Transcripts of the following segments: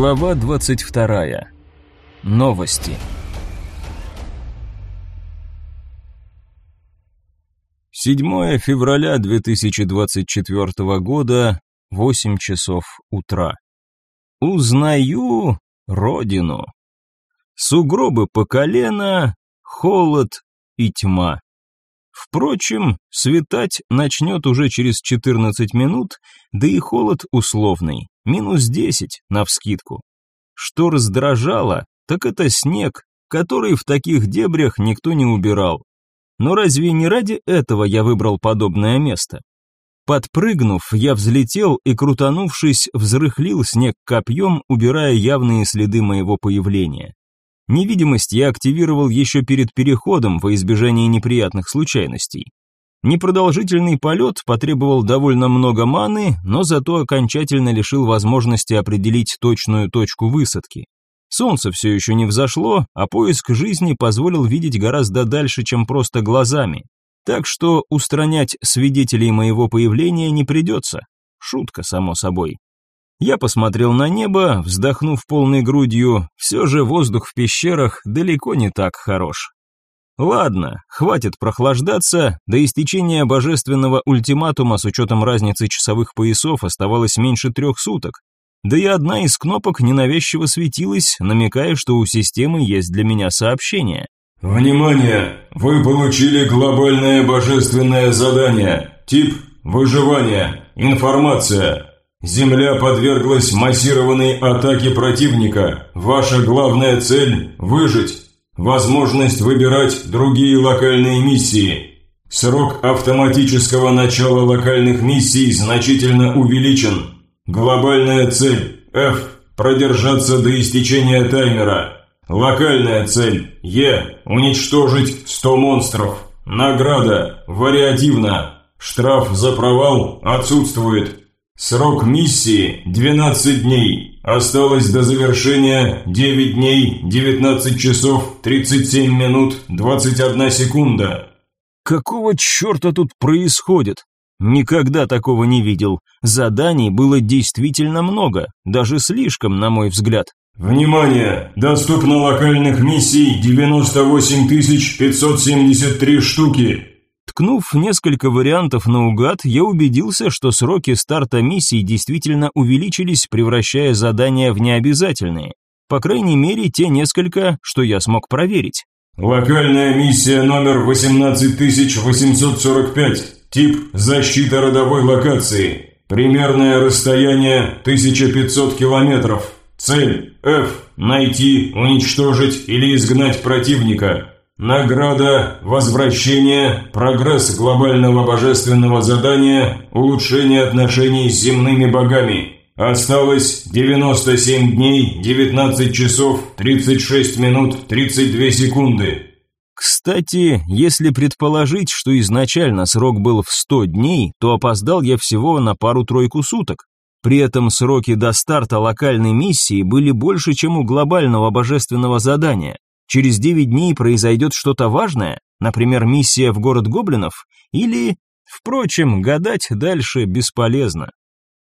Глава 22. Новости. Седьмое февраля 2024 года, 8 часов утра. Узнаю родину. Сугробы по колено, холод и тьма. Впрочем, светать начнет уже через 14 минут, да и холод условный, минус 10 навскидку. Что раздражало, так это снег, который в таких дебрях никто не убирал. Но разве не ради этого я выбрал подобное место? Подпрыгнув, я взлетел и, крутанувшись, взрыхлил снег копьем, убирая явные следы моего появления. Невидимость я активировал еще перед переходом во избежание неприятных случайностей. Непродолжительный полет потребовал довольно много маны, но зато окончательно лишил возможности определить точную точку высадки. Солнце все еще не взошло, а поиск жизни позволил видеть гораздо дальше, чем просто глазами. Так что устранять свидетелей моего появления не придется. Шутка, само собой. Я посмотрел на небо, вздохнув полной грудью, все же воздух в пещерах далеко не так хорош. Ладно, хватит прохлаждаться, до истечения божественного ультиматума с учетом разницы часовых поясов оставалось меньше трех суток. Да и одна из кнопок ненавязчиво светилась, намекая, что у системы есть для меня сообщение. «Внимание! Вы получили глобальное божественное задание. Тип – выживание. Информация. Земля подверглась массированной атаке противника. Ваша главная цель – выжить. Возможность выбирать другие локальные миссии. Срок автоматического начала локальных миссий значительно увеличен. Глобальная цель – F – продержаться до истечения таймера. Локальная цель – E: – уничтожить 100 монстров. Награда – вариативна. Штраф за провал отсутствует. Срок миссии – 12 дней. Осталось до завершения 9 дней, 19 часов, 37 минут, 21 секунда. Какого черта тут происходит? Никогда такого не видел. Заданий было действительно много, даже слишком, на мой взгляд. Внимание! Доступно локальных миссий 98 573 штуки. Ткнув несколько вариантов наугад, я убедился, что сроки старта миссий действительно увеличились, превращая задания в необязательные. По крайней мере, те несколько, что я смог проверить. Локальная миссия номер 18845. Тип «Защита родовой локации». Примерное расстояние 1500 километров. Цель – F. Найти, уничтожить или изгнать противника. Награда, возвращение, прогресс глобального божественного задания, улучшение отношений с земными богами. Осталось 97 дней, 19 часов, 36 минут, 32 секунды. Кстати, если предположить, что изначально срок был в 100 дней, то опоздал я всего на пару-тройку суток. При этом сроки до старта локальной миссии были больше, чем у глобального божественного задания. Через девять дней произойдет что-то важное, например, миссия в город гоблинов, или... Впрочем, гадать дальше бесполезно.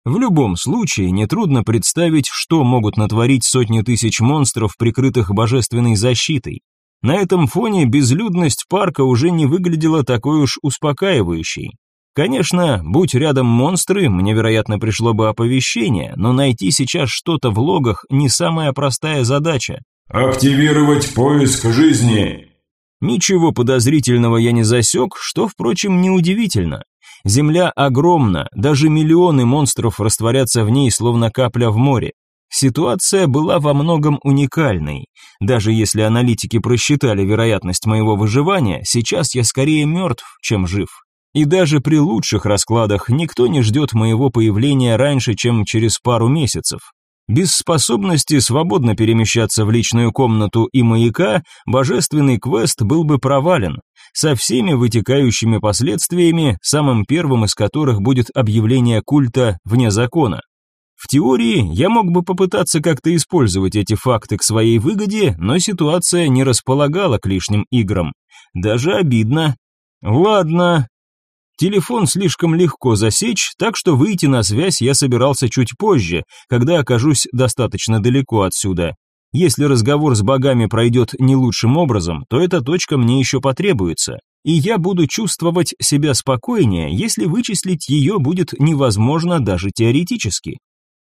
В любом случае, нетрудно представить, что могут натворить сотни тысяч монстров, прикрытых божественной защитой. На этом фоне безлюдность парка уже не выглядела такой уж успокаивающей. Конечно, будь рядом монстры, мне, вероятно, пришло бы оповещение, но найти сейчас что-то в логах не самая простая задача. «Активировать поиск жизни!» Ничего подозрительного я не засек, что, впрочем, неудивительно. Земля огромна, даже миллионы монстров растворятся в ней, словно капля в море. Ситуация была во многом уникальной. Даже если аналитики просчитали вероятность моего выживания, сейчас я скорее мертв, чем жив. И даже при лучших раскладах никто не ждет моего появления раньше, чем через пару месяцев. Без способности свободно перемещаться в личную комнату и маяка, божественный квест был бы провален, со всеми вытекающими последствиями, самым первым из которых будет объявление культа вне закона. В теории я мог бы попытаться как-то использовать эти факты к своей выгоде, но ситуация не располагала к лишним играм. Даже обидно. Ладно, Телефон слишком легко засечь, так что выйти на связь я собирался чуть позже, когда окажусь достаточно далеко отсюда. Если разговор с богами пройдет не лучшим образом, то эта точка мне еще потребуется, и я буду чувствовать себя спокойнее, если вычислить ее будет невозможно даже теоретически.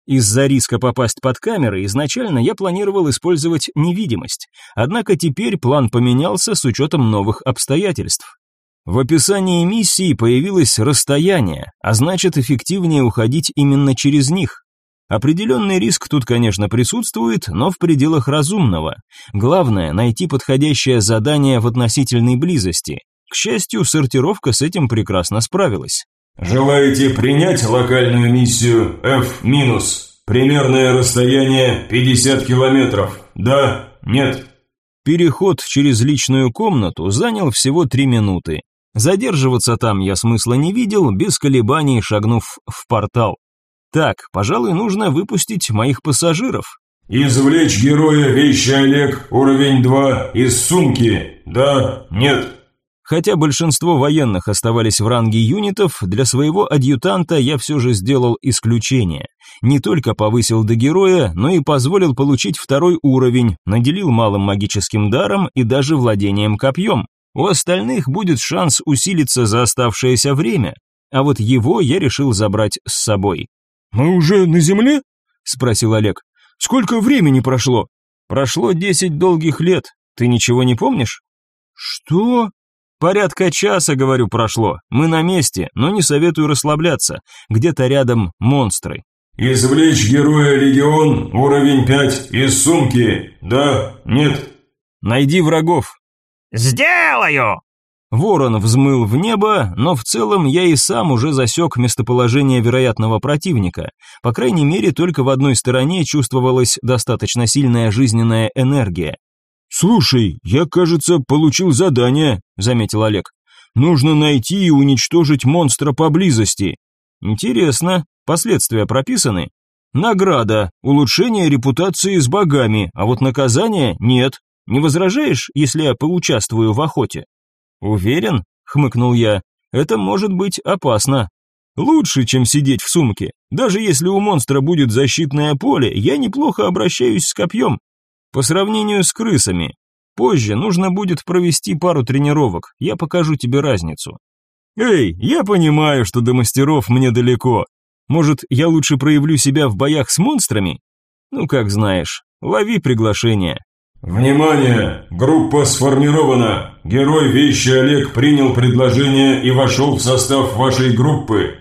Из-за риска попасть под камеры изначально я планировал использовать невидимость, однако теперь план поменялся с учетом новых обстоятельств. В описании миссии появилось расстояние, а значит эффективнее уходить именно через них. Определенный риск тут, конечно, присутствует, но в пределах разумного. Главное – найти подходящее задание в относительной близости. К счастью, сортировка с этим прекрасно справилась. «Желаете принять локальную миссию F-? Примерное расстояние 50 километров. Да? Нет?» Переход через личную комнату занял всего три минуты. Задерживаться там я смысла не видел, без колебаний шагнув в портал. Так, пожалуй, нужно выпустить моих пассажиров. «Извлечь героя вещи Олег, уровень 2, из сумки. Да, нет». Хотя большинство военных оставались в ранге юнитов, для своего адъютанта я все же сделал исключение. Не только повысил до героя, но и позволил получить второй уровень, наделил малым магическим даром и даже владением копьем. У остальных будет шанс усилиться за оставшееся время, а вот его я решил забрать с собой. «Мы уже на земле?» – спросил Олег. «Сколько времени прошло?» «Прошло десять долгих лет. Ты ничего не помнишь?» «Что?» «Порядка часа, говорю, прошло. Мы на месте, но не советую расслабляться. Где-то рядом монстры». «Извлечь героя Легион, уровень 5, из сумки. Да, нет». «Найди врагов. «Сделаю!» Ворон взмыл в небо, но в целом я и сам уже засек местоположение вероятного противника. По крайней мере, только в одной стороне чувствовалась достаточно сильная жизненная энергия. «Слушай, я, кажется, получил задание», — заметил Олег. «Нужно найти и уничтожить монстра поблизости». «Интересно, последствия прописаны?» «Награда, улучшение репутации с богами, а вот наказания нет». Не возражаешь, если я поучаствую в охоте?» «Уверен?» — хмыкнул я. «Это может быть опасно». «Лучше, чем сидеть в сумке. Даже если у монстра будет защитное поле, я неплохо обращаюсь с копьем. По сравнению с крысами. Позже нужно будет провести пару тренировок, я покажу тебе разницу». «Эй, я понимаю, что до мастеров мне далеко. Может, я лучше проявлю себя в боях с монстрами?» «Ну, как знаешь. Лови приглашение». «Внимание! Группа сформирована! Герой вещи Олег принял предложение и вошел в состав вашей группы!»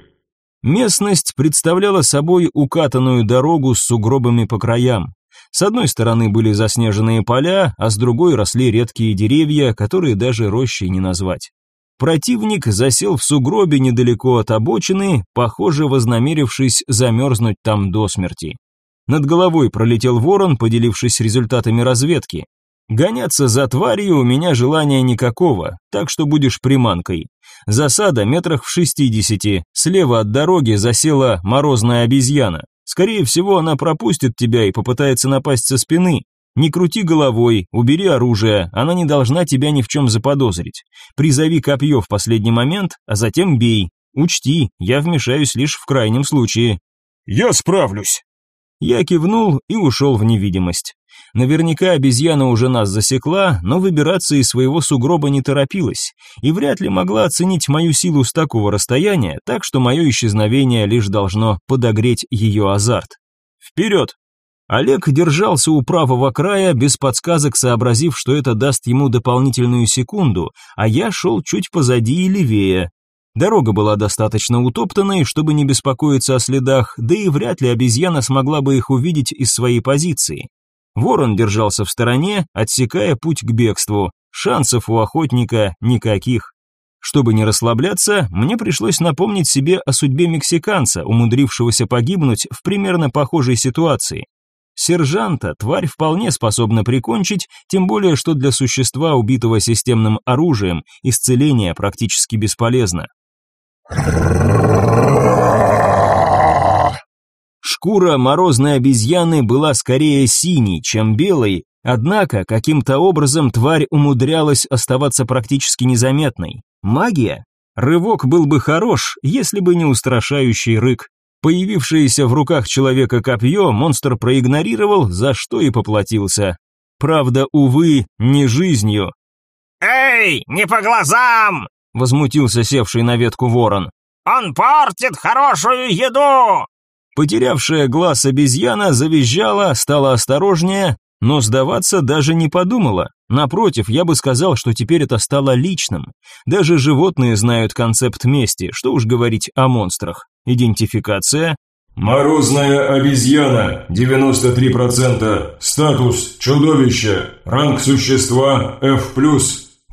Местность представляла собой укатанную дорогу с сугробами по краям. С одной стороны были заснеженные поля, а с другой росли редкие деревья, которые даже рощей не назвать. Противник засел в сугробе недалеко от обочины, похоже, вознамерившись замерзнуть там до смерти. Над головой пролетел ворон, поделившись результатами разведки. Гоняться за тварью у меня желания никакого, так что будешь приманкой. Засада метрах в шестидесяти, слева от дороги засела морозная обезьяна. Скорее всего, она пропустит тебя и попытается напасть со спины. Не крути головой, убери оружие, она не должна тебя ни в чем заподозрить. Призови копье в последний момент, а затем бей. Учти, я вмешаюсь лишь в крайнем случае. «Я справлюсь», я кивнул и ушел в невидимость. Наверняка обезьяна уже нас засекла, но выбираться из своего сугроба не торопилась и вряд ли могла оценить мою силу с такого расстояния, так что мое исчезновение лишь должно подогреть ее азарт. Вперед! Олег держался у правого края, без подсказок сообразив, что это даст ему дополнительную секунду, а я шел чуть позади и левее, Дорога была достаточно утоптанной, чтобы не беспокоиться о следах, да и вряд ли обезьяна смогла бы их увидеть из своей позиции. Ворон держался в стороне, отсекая путь к бегству. Шансов у охотника никаких. Чтобы не расслабляться, мне пришлось напомнить себе о судьбе мексиканца, умудрившегося погибнуть в примерно похожей ситуации. Сержанта тварь вполне способна прикончить, тем более что для существа, убитого системным оружием, исцеление практически бесполезно. Шкура морозной обезьяны была скорее синей, чем белой, однако каким-то образом тварь умудрялась оставаться практически незаметной. Магия? Рывок был бы хорош, если бы не устрашающий рык. Появившееся в руках человека копье монстр проигнорировал, за что и поплатился. Правда, увы, не жизнью. «Эй, не по глазам!» — возмутился севший на ветку ворон. «Он портит хорошую еду!» Потерявшая глаз обезьяна завизжала, стала осторожнее, но сдаваться даже не подумала. Напротив, я бы сказал, что теперь это стало личным. Даже животные знают концепт мести, что уж говорить о монстрах. Идентификация. Морозная обезьяна, 93%, статус чудовище, ранг существа F+,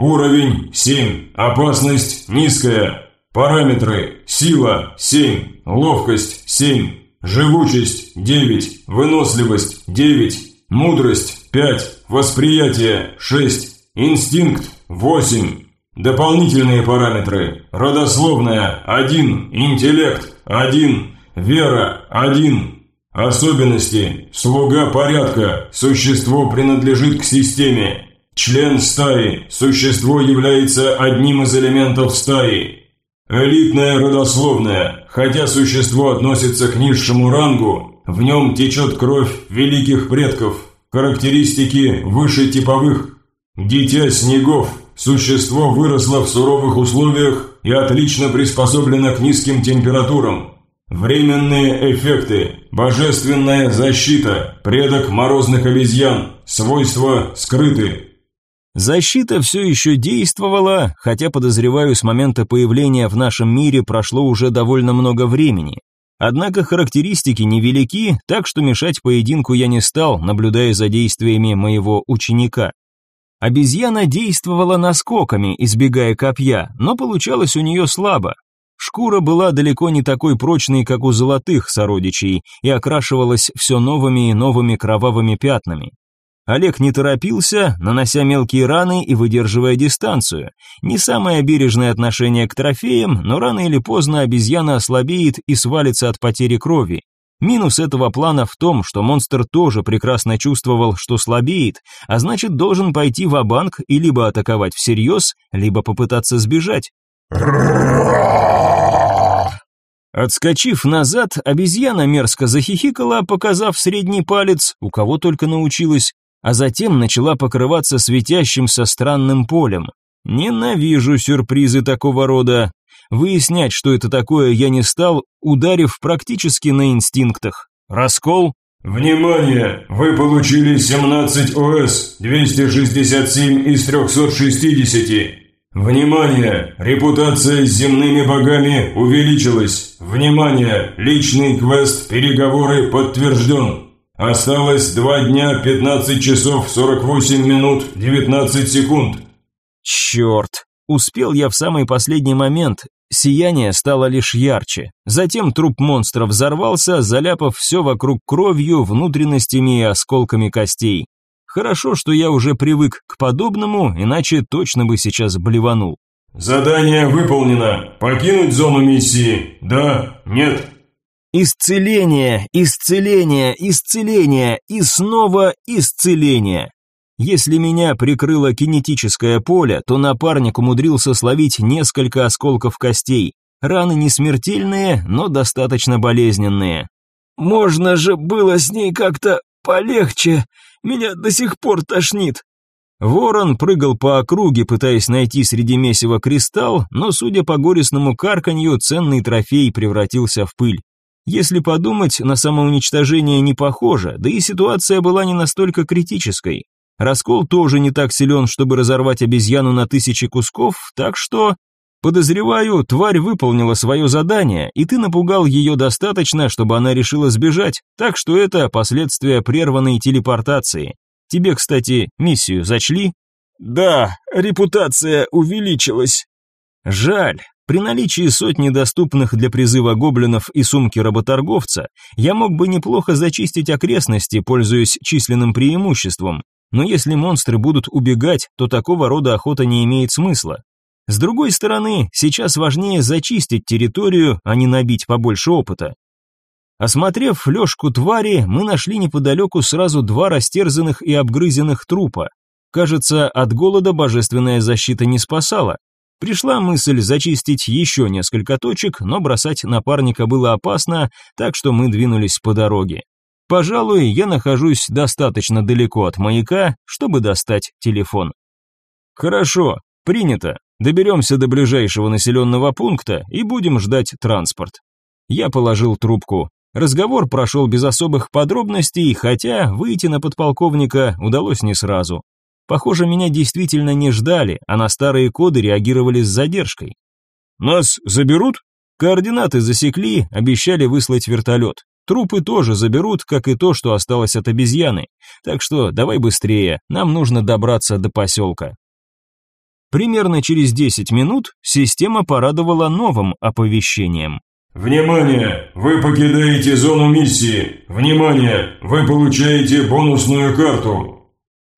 Уровень 7. Опасность низкая. Параметры. Сила 7. Ловкость 7. Живучесть 9. Выносливость 9. Мудрость 5. Восприятие 6. Инстинкт 8. Дополнительные параметры. Родословная 1. Интеллект 1. Вера 1. Особенности. Слуга порядка. Существо принадлежит к системе. Член стаи. Существо является одним из элементов стаи. Элитное родословное. Хотя существо относится к низшему рангу, в нем течет кровь великих предков. Характеристики выше типовых. Дитя снегов. Существо выросло в суровых условиях и отлично приспособлено к низким температурам. Временные эффекты, божественная защита, предок морозных обезьян, свойства скрыты. Защита все еще действовала, хотя, подозреваю, с момента появления в нашем мире прошло уже довольно много времени. Однако характеристики невелики, так что мешать поединку я не стал, наблюдая за действиями моего ученика. Обезьяна действовала наскоками, избегая копья, но получалось у нее слабо. Шкура была далеко не такой прочной, как у золотых сородичей, и окрашивалась все новыми и новыми кровавыми пятнами. Олег не торопился, нанося мелкие раны и выдерживая дистанцию. Не самое бережное отношение к трофеям, но рано или поздно обезьяна ослабеет и свалится от потери крови. Минус этого плана в том, что монстр тоже прекрасно чувствовал, что слабеет, а значит должен пойти в банк и либо атаковать всерьез, либо попытаться сбежать. Отскочив назад, обезьяна мерзко захихикала, показав средний палец, у кого только научилась, а затем начала покрываться светящимся странным полем. Ненавижу сюрпризы такого рода. Выяснять, что это такое, я не стал, ударив практически на инстинктах. Раскол. Внимание! Вы получили 17 ОС, 267 из 360. Внимание! Репутация с земными богами увеличилась. Внимание! Личный квест «Переговоры» подтвержден. Осталось два дня 15 часов 48 минут 19 секунд. Черт! Успел я в самый последний момент. Сияние стало лишь ярче. Затем труп монстра взорвался, заляпав все вокруг кровью, внутренностями и осколками костей. Хорошо, что я уже привык к подобному, иначе точно бы сейчас блеванул. Задание выполнено. Покинуть зону миссии? Да? Нет? Исцеление, исцеление, исцеление и снова исцеление. Если меня прикрыло кинетическое поле, то напарник умудрился словить несколько осколков костей. Раны не смертельные, но достаточно болезненные. Можно же было с ней как-то полегче. Меня до сих пор тошнит. Ворон прыгал по округе, пытаясь найти среди месива кристалл, но, судя по горестному карканью, ценный трофей превратился в пыль. Если подумать, на самоуничтожение не похоже, да и ситуация была не настолько критической. Раскол тоже не так силен, чтобы разорвать обезьяну на тысячи кусков, так что... Подозреваю, тварь выполнила свое задание, и ты напугал ее достаточно, чтобы она решила сбежать, так что это последствия прерванной телепортации. Тебе, кстати, миссию зачли? Да, репутация увеличилась. Жаль, при наличии сотни доступных для призыва гоблинов и сумки работорговца, я мог бы неплохо зачистить окрестности, пользуясь численным преимуществом. Но если монстры будут убегать, то такого рода охота не имеет смысла. С другой стороны, сейчас важнее зачистить территорию, а не набить побольше опыта. Осмотрев лёжку твари, мы нашли неподалеку сразу два растерзанных и обгрызенных трупа. Кажется, от голода божественная защита не спасала. Пришла мысль зачистить еще несколько точек, но бросать напарника было опасно, так что мы двинулись по дороге. Пожалуй, я нахожусь достаточно далеко от маяка, чтобы достать телефон. Хорошо, принято. Доберемся до ближайшего населенного пункта и будем ждать транспорт. Я положил трубку. Разговор прошел без особых подробностей, хотя выйти на подполковника удалось не сразу. Похоже, меня действительно не ждали, а на старые коды реагировали с задержкой. «Нас заберут?» Координаты засекли, обещали выслать вертолет. Трупы тоже заберут, как и то, что осталось от обезьяны. Так что давай быстрее, нам нужно добраться до поселка. Примерно через 10 минут система порадовала новым оповещением. Внимание! Вы покидаете зону миссии. Внимание! Вы получаете бонусную карту.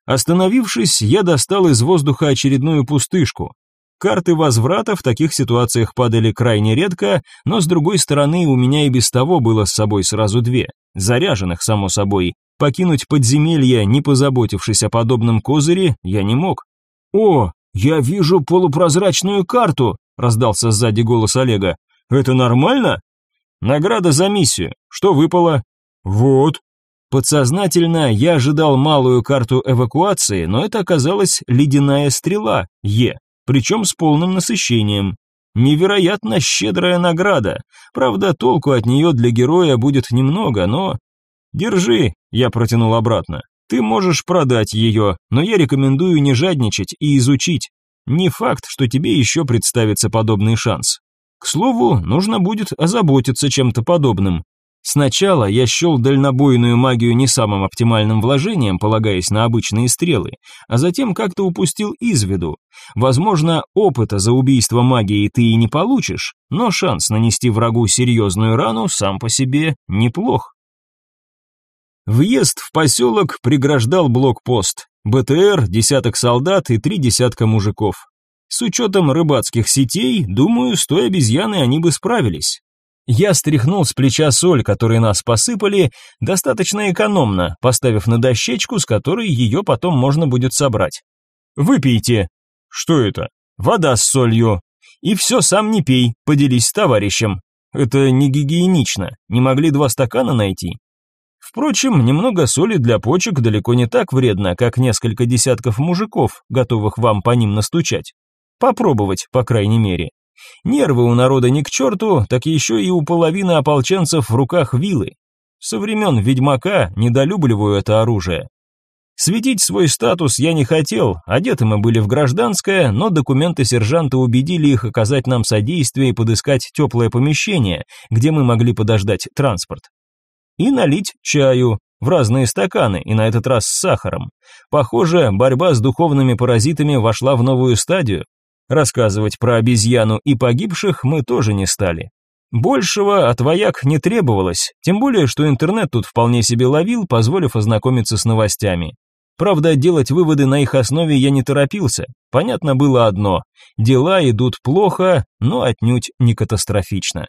Остановившись, я достал из воздуха очередную пустышку. Карты возврата в таких ситуациях падали крайне редко, но с другой стороны у меня и без того было с собой сразу две, заряженных, само собой. Покинуть подземелье, не позаботившись о подобном козыре, я не мог. «О, я вижу полупрозрачную карту!» – раздался сзади голос Олега. «Это нормально?» «Награда за миссию. Что выпало?» «Вот», Подсознательно я ожидал малую карту эвакуации, но это оказалась ледяная стрела Е, причем с полным насыщением. Невероятно щедрая награда. Правда, толку от нее для героя будет немного, но... «Держи», — я протянул обратно. «Ты можешь продать ее, но я рекомендую не жадничать и изучить. Не факт, что тебе еще представится подобный шанс. К слову, нужно будет озаботиться чем-то подобным. Сначала я щел дальнобойную магию не самым оптимальным вложением, полагаясь на обычные стрелы, а затем как-то упустил из виду. Возможно, опыта за убийство магии ты и не получишь, но шанс нанести врагу серьезную рану сам по себе неплох. Въезд в поселок преграждал блокпост, БТР, десяток солдат и три десятка мужиков. С учетом рыбацких сетей, думаю, с той обезьяной они бы справились. Я стряхнул с плеча соль, которой нас посыпали, достаточно экономно, поставив на дощечку, с которой ее потом можно будет собрать. «Выпейте». «Что это?» «Вода с солью». «И все сам не пей, поделись с товарищем». «Это не гигиенично, не могли два стакана найти». Впрочем, немного соли для почек далеко не так вредно, как несколько десятков мужиков, готовых вам по ним настучать. Попробовать, по крайней мере. Нервы у народа не к черту, так еще и у половины ополченцев в руках вилы. Со времен Ведьмака недолюбливаю это оружие. Светить свой статус я не хотел, одеты мы были в гражданское, но документы сержанта убедили их оказать нам содействие и подыскать теплое помещение, где мы могли подождать транспорт. И налить чаю, в разные стаканы, и на этот раз с сахаром. Похоже, борьба с духовными паразитами вошла в новую стадию, Рассказывать про обезьяну и погибших мы тоже не стали. Большего от вояк не требовалось, тем более, что интернет тут вполне себе ловил, позволив ознакомиться с новостями. Правда, делать выводы на их основе я не торопился. Понятно было одно – дела идут плохо, но отнюдь не катастрофично.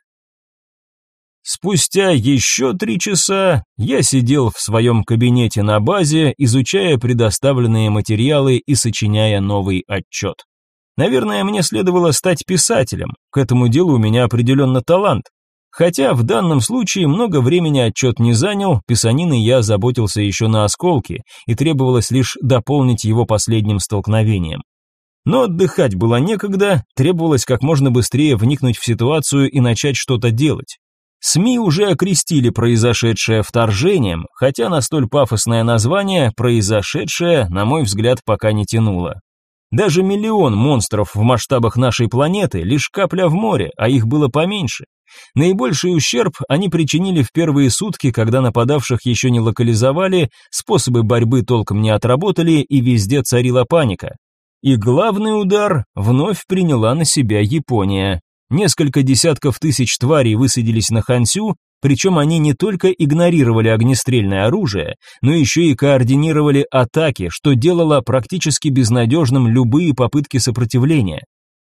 Спустя еще три часа я сидел в своем кабинете на базе, изучая предоставленные материалы и сочиняя новый отчет. Наверное, мне следовало стать писателем, к этому делу у меня определенно талант. Хотя в данном случае много времени отчет не занял, писанины я заботился еще на осколке, и требовалось лишь дополнить его последним столкновением. Но отдыхать было некогда, требовалось как можно быстрее вникнуть в ситуацию и начать что-то делать. СМИ уже окрестили произошедшее вторжением, хотя на столь пафосное название произошедшее, на мой взгляд, пока не тянуло. Даже миллион монстров в масштабах нашей планеты – лишь капля в море, а их было поменьше. Наибольший ущерб они причинили в первые сутки, когда нападавших еще не локализовали, способы борьбы толком не отработали и везде царила паника. И главный удар вновь приняла на себя Япония. Несколько десятков тысяч тварей высадились на Хансю, причем они не только игнорировали огнестрельное оружие, но еще и координировали атаки, что делало практически безнадежным любые попытки сопротивления.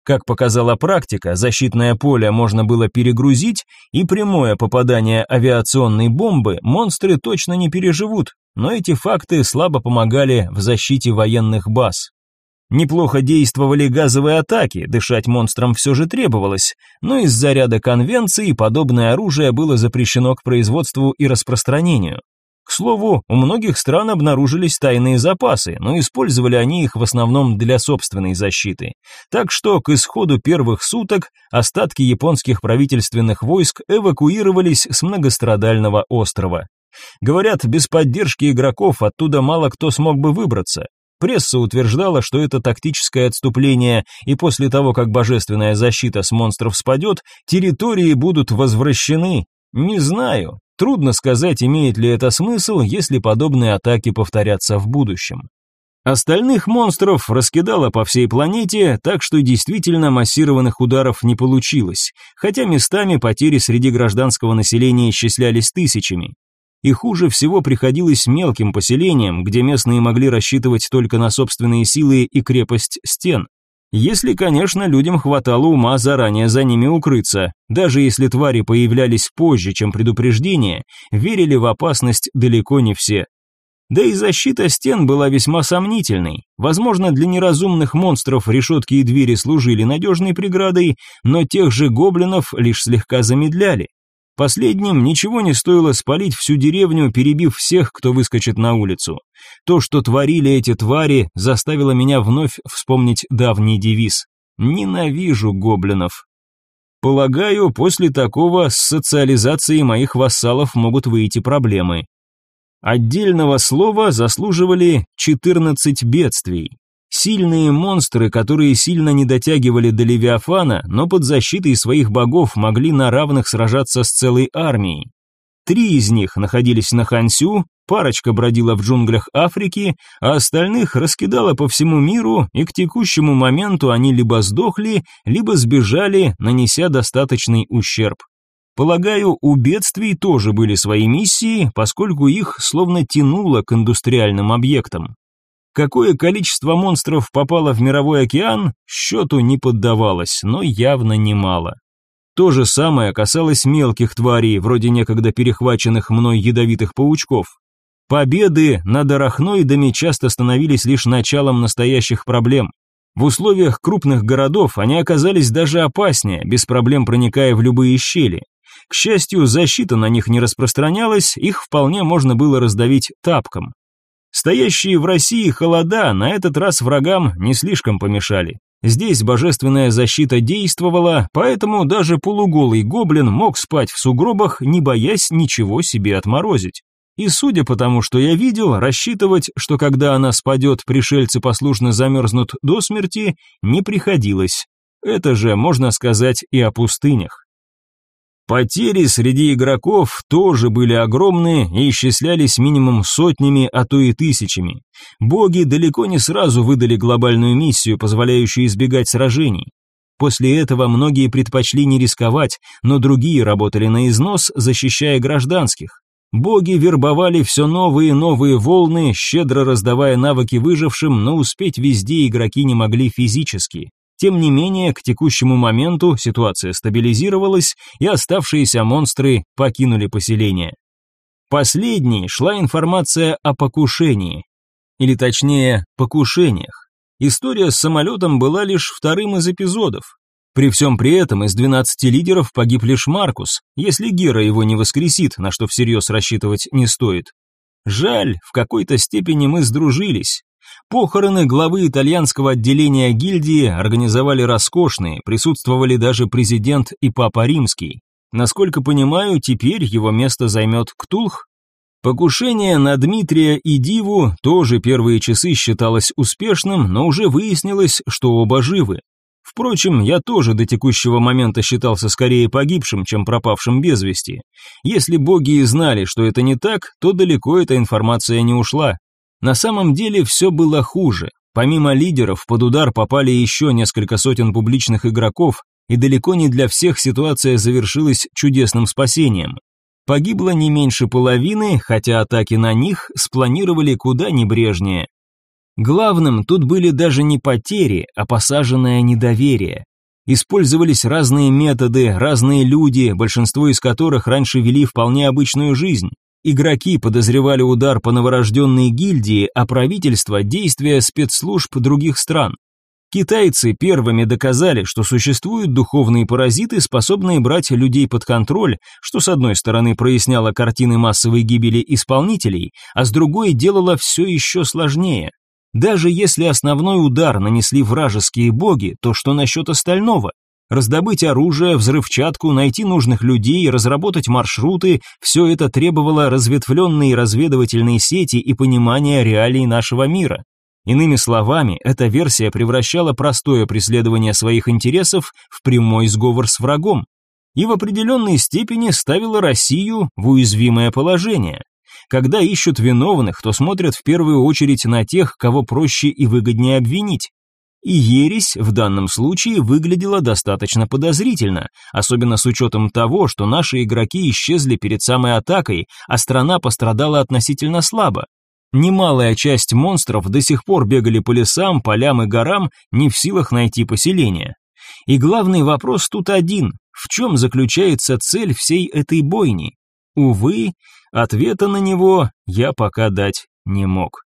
Как показала практика, защитное поле можно было перегрузить, и прямое попадание авиационной бомбы монстры точно не переживут, но эти факты слабо помогали в защите военных баз. Неплохо действовали газовые атаки, дышать монстрам все же требовалось, но из-за ряда конвенций подобное оружие было запрещено к производству и распространению. К слову, у многих стран обнаружились тайные запасы, но использовали они их в основном для собственной защиты. Так что к исходу первых суток остатки японских правительственных войск эвакуировались с многострадального острова. Говорят, без поддержки игроков оттуда мало кто смог бы выбраться, Пресса утверждала, что это тактическое отступление, и после того, как божественная защита с монстров спадет, территории будут возвращены. Не знаю, трудно сказать, имеет ли это смысл, если подобные атаки повторятся в будущем. Остальных монстров раскидало по всей планете, так что действительно массированных ударов не получилось, хотя местами потери среди гражданского населения исчислялись тысячами и хуже всего приходилось мелким поселениям, где местные могли рассчитывать только на собственные силы и крепость стен. Если, конечно, людям хватало ума заранее за ними укрыться, даже если твари появлялись позже, чем предупреждение, верили в опасность далеко не все. Да и защита стен была весьма сомнительной. Возможно, для неразумных монстров решетки и двери служили надежной преградой, но тех же гоблинов лишь слегка замедляли. Последним ничего не стоило спалить всю деревню, перебив всех, кто выскочит на улицу. То, что творили эти твари, заставило меня вновь вспомнить давний девиз «Ненавижу гоблинов». Полагаю, после такого с социализацией моих вассалов могут выйти проблемы. Отдельного слова заслуживали 14 бедствий, Сильные монстры, которые сильно не дотягивали до Левиафана, но под защитой своих богов могли на равных сражаться с целой армией. Три из них находились на Хансю, парочка бродила в джунглях Африки, а остальных раскидало по всему миру, и к текущему моменту они либо сдохли, либо сбежали, нанеся достаточный ущерб. Полагаю, у бедствий тоже были свои миссии, поскольку их словно тянуло к индустриальным объектам. Какое количество монстров попало в мировой океан, счету не поддавалось, но явно немало. То же самое касалось мелких тварей, вроде некогда перехваченных мной ядовитых паучков. Победы над арахноидами часто становились лишь началом настоящих проблем. В условиях крупных городов они оказались даже опаснее, без проблем проникая в любые щели. К счастью, защита на них не распространялась, их вполне можно было раздавить тапком. Стоящие в России холода на этот раз врагам не слишком помешали. Здесь божественная защита действовала, поэтому даже полуголый гоблин мог спать в сугробах, не боясь ничего себе отморозить. И судя по тому, что я видел, рассчитывать, что когда она спадет, пришельцы послушно замерзнут до смерти, не приходилось. Это же можно сказать и о пустынях. Потери среди игроков тоже были огромные и исчислялись минимум сотнями, а то и тысячами. Боги далеко не сразу выдали глобальную миссию, позволяющую избегать сражений. После этого многие предпочли не рисковать, но другие работали на износ, защищая гражданских. Боги вербовали все новые и новые волны, щедро раздавая навыки выжившим, но успеть везде игроки не могли физически. Тем не менее, к текущему моменту ситуация стабилизировалась, и оставшиеся монстры покинули поселение. Последней шла информация о покушении, или точнее, покушениях. История с самолетом была лишь вторым из эпизодов. При всем при этом из 12 лидеров погиб лишь Маркус, если Гера его не воскресит, на что всерьез рассчитывать не стоит. Жаль, в какой-то степени мы сдружились, Похороны главы итальянского отделения гильдии организовали роскошные, присутствовали даже президент и папа римский. Насколько понимаю, теперь его место займет Ктулх. Покушение на Дмитрия и Диву тоже первые часы считалось успешным, но уже выяснилось, что оба живы. Впрочем, я тоже до текущего момента считался скорее погибшим, чем пропавшим без вести. Если боги и знали, что это не так, то далеко эта информация не ушла. На самом деле все было хуже. Помимо лидеров, под удар попали еще несколько сотен публичных игроков, и далеко не для всех ситуация завершилась чудесным спасением. Погибло не меньше половины, хотя атаки на них спланировали куда небрежнее. Главным тут были даже не потери, а посаженное недоверие. Использовались разные методы, разные люди, большинство из которых раньше вели вполне обычную жизнь. Игроки подозревали удар по новорожденной гильдии, а правительство – действия спецслужб других стран. Китайцы первыми доказали, что существуют духовные паразиты, способные брать людей под контроль, что с одной стороны проясняло картины массовой гибели исполнителей, а с другой делало все еще сложнее. Даже если основной удар нанесли вражеские боги, то что насчет остального? Раздобыть оружие, взрывчатку, найти нужных людей, разработать маршруты – все это требовало разветвленные разведывательные сети и понимания реалий нашего мира. Иными словами, эта версия превращала простое преследование своих интересов в прямой сговор с врагом и в определенной степени ставила Россию в уязвимое положение. Когда ищут виновных, то смотрят в первую очередь на тех, кого проще и выгоднее обвинить и ересь в данном случае выглядела достаточно подозрительно, особенно с учетом того, что наши игроки исчезли перед самой атакой, а страна пострадала относительно слабо. Немалая часть монстров до сих пор бегали по лесам, полям и горам, не в силах найти поселение. И главный вопрос тут один – в чем заключается цель всей этой бойни? Увы, ответа на него я пока дать не мог.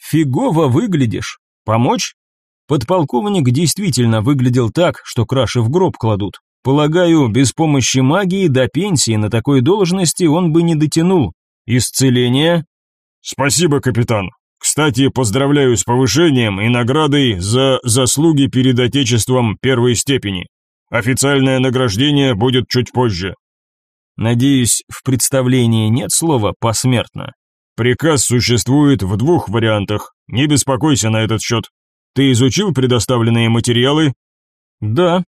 «Фигово выглядишь», Помочь? Подполковник действительно выглядел так, что краши в гроб кладут. Полагаю, без помощи магии до пенсии на такой должности он бы не дотянул. Исцеление? Спасибо, капитан. Кстати, поздравляю с повышением и наградой за заслуги перед Отечеством первой степени. Официальное награждение будет чуть позже. Надеюсь, в представлении нет слова «посмертно». Приказ существует в двух вариантах. Не беспокойся на этот счет. Ты изучил предоставленные материалы? Да.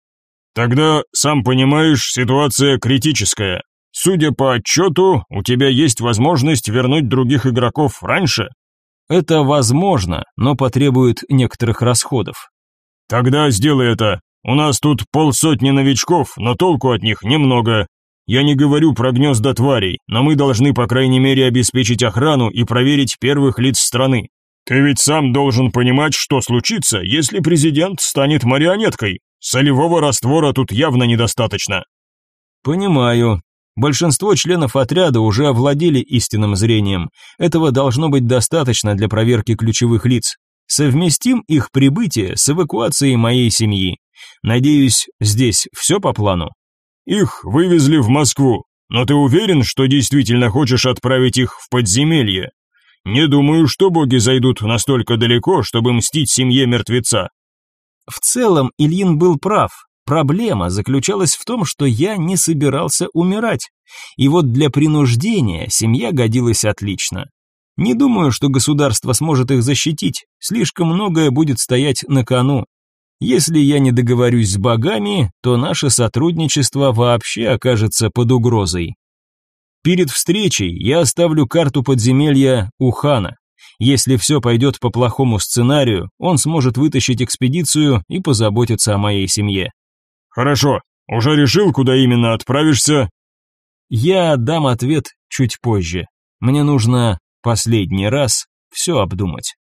Тогда, сам понимаешь, ситуация критическая. Судя по отчету, у тебя есть возможность вернуть других игроков раньше. Это возможно, но потребует некоторых расходов. Тогда сделай это. У нас тут полсотни новичков, но толку от них немного. Я не говорю про гнезда тварей, но мы должны, по крайней мере, обеспечить охрану и проверить первых лиц страны. Ты ведь сам должен понимать, что случится, если президент станет марионеткой. Солевого раствора тут явно недостаточно. Понимаю. Большинство членов отряда уже овладели истинным зрением. Этого должно быть достаточно для проверки ключевых лиц. Совместим их прибытие с эвакуацией моей семьи. Надеюсь, здесь все по плану. Их вывезли в Москву. Но ты уверен, что действительно хочешь отправить их в подземелье? Не думаю, что боги зайдут настолько далеко, чтобы мстить семье мертвеца. В целом Ильин был прав. Проблема заключалась в том, что я не собирался умирать. И вот для принуждения семья годилась отлично. Не думаю, что государство сможет их защитить, слишком многое будет стоять на кону. Если я не договорюсь с богами, то наше сотрудничество вообще окажется под угрозой. Перед встречей я оставлю карту подземелья у хана. Если все пойдет по плохому сценарию, он сможет вытащить экспедицию и позаботиться о моей семье. Хорошо. Уже решил, куда именно отправишься? Я дам ответ чуть позже. Мне нужно последний раз все обдумать.